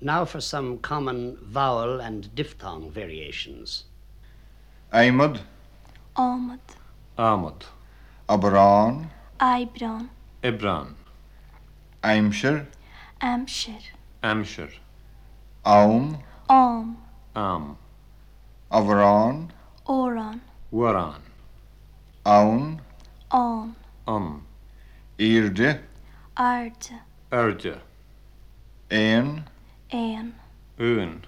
Now for some common vowel and diphthong variations. Eimod, Ahmad, Ahmad, Abrán, Aibran, Ibran, Aimshir, Amshir, Amshir, Aum, Am, Am, Avrán, Oran, Waran, Aun, On, Um, Irde, Arde, Erde, Ein, Ein, Un,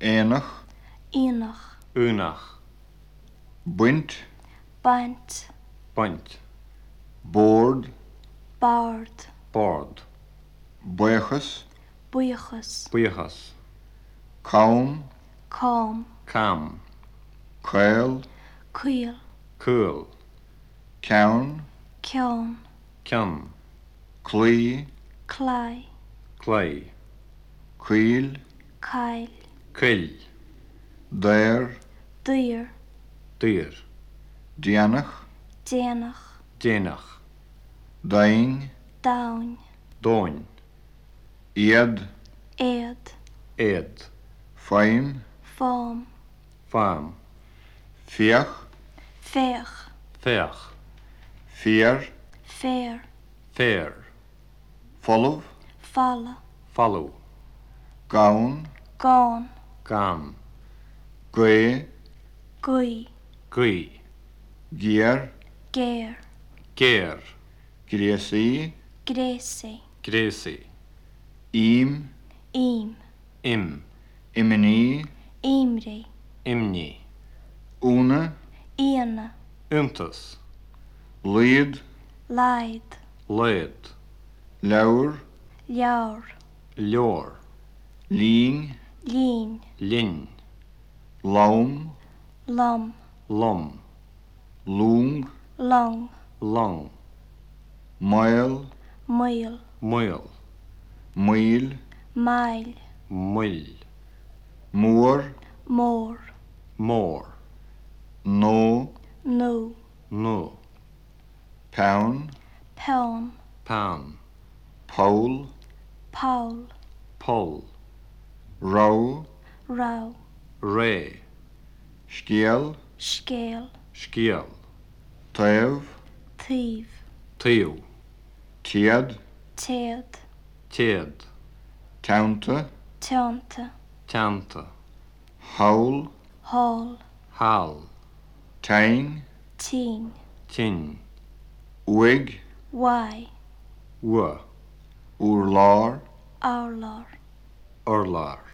Einach, Enach, Unach, Buint, Bant, Bunt, Board, Bard, Board, Buchas, Buchas, Buchas, Kaum, Calm, Cam, Kail, Queel, Cool, Caun, Kion, Cam, Clee, Cly, Clay, Queel, Kyle, Quill, Dair, Deer, Dyr, Dianach, Danach, Denach, Dain, Down, Dain, Iad, Ed, Ed, Faim, Farm, Farm, Fiach, Fair, Fech, Fier, Fair, Fair, Follow, Falla, Follow, Gaun. Gán. Gam. Gwe. Gui. Gui. gear Géir. Géir. Grési. Grési. Grési. Im. Im. Im. Imini. Imri. Imni. Una. Iana. Untas. Lid. Laid. Lid. Laur. Ljaur. Ljaur. Ling, Lin, Lin, Laum, Lom, Lom, Lung, Long, Long, Mile, Mil, Muil, Mil, Mile, Muil, Moor, More, More, No, No, No, Pound, Pelm, Pound, Pole, Paul, Pol, Row, Row, Ray, Skiel, Scale, Skiel, Tev, Thief, Teo, Tiad, Ted, Ted, Tanta, Tante, Tanta, Howl, Hall, Hal, Tain, Teen, Tin, Wig, Y, Wa, Urlar, Arlar. Orlar.